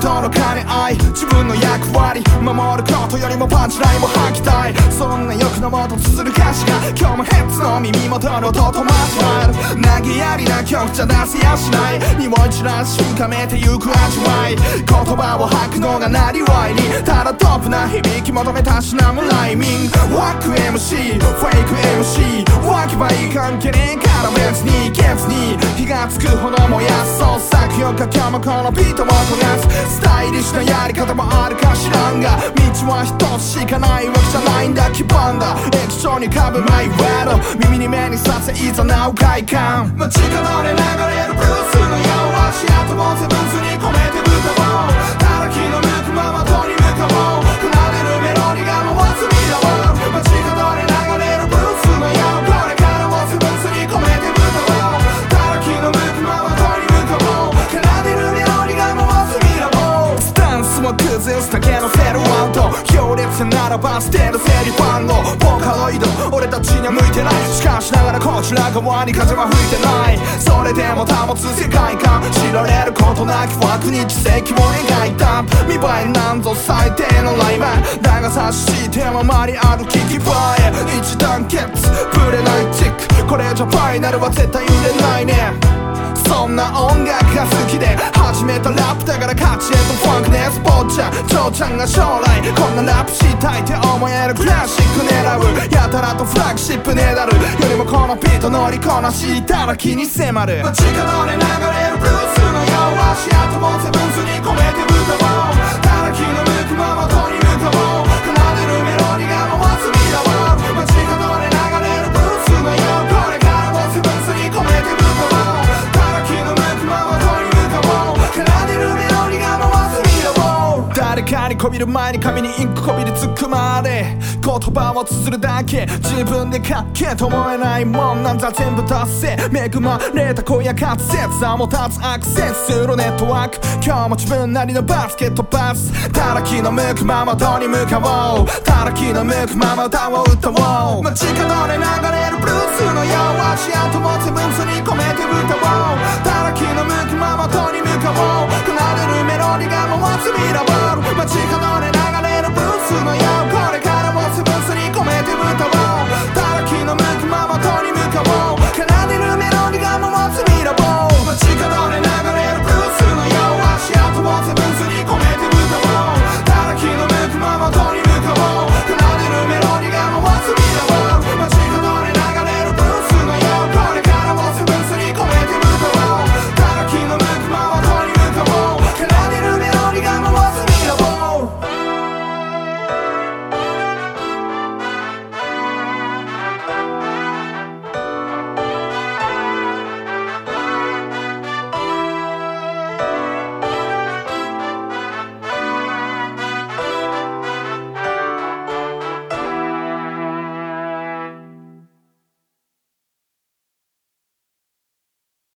との兼ね合い。自分の役割守ることよりもパンチラインも吐きたい。そんな欲のもと綴る歌詞が今日もヘッズの耳元の音と交わる。投げやりな曲じゃ出せやしない。匂い散らし深めてゆく味わい。言葉を吐くのがなりわいに。ただトップな響き求めたしなむライミング。ワック MC フェイク MC わけばいい関係ねえから別に。ケツに。がつくほど燃やすそう作曲家今日もこのビートもこなすスタイリッシュなやり方もあるか知らんが。道は一つしかないわけじゃないんだ。基盤だ液晶にかぶマイウェル耳に目にさせいざなう快感街角で流れるブルースのよう足跡もらば捨てるセリファンのボーカロイド俺たちには向いてないしかしながらこちら側に風は吹いてないそれでも保つ世界観知られることなき枠に奇跡を描いた見栄えなんぞ最低のライバーだが察してままにある聞き場へ一団結ぶれないチックこれじゃファイナルは絶対売れないね。が好きで始めたラップだから勝ちへとファンクネスポッチャーちゃんが将来こんなラップしたいって思えるクラシック狙うやたらとフラッグシップねだる。よりもこのビート乗りこなしたら気に迫る。街角で流れるブルースのよう足跡もセブンスに込めて歌おう。ただ気の誰かにこびる前に紙にインクこびりつくまで。言葉を綴るだけ自分で書けと思えないもんなんざ全部達成恵まれた声や滑舌さも立つアクセスするネットワーク。今日も自分なりのバスケットパス。たらきの向くままどに向かおう。たらきの向くまま歌を歌おう。街角で流れるブルースのよう足跡も全部すに込めて歌おう。たらきの向くままどに向かおう。奏でるメロディが回すミラち方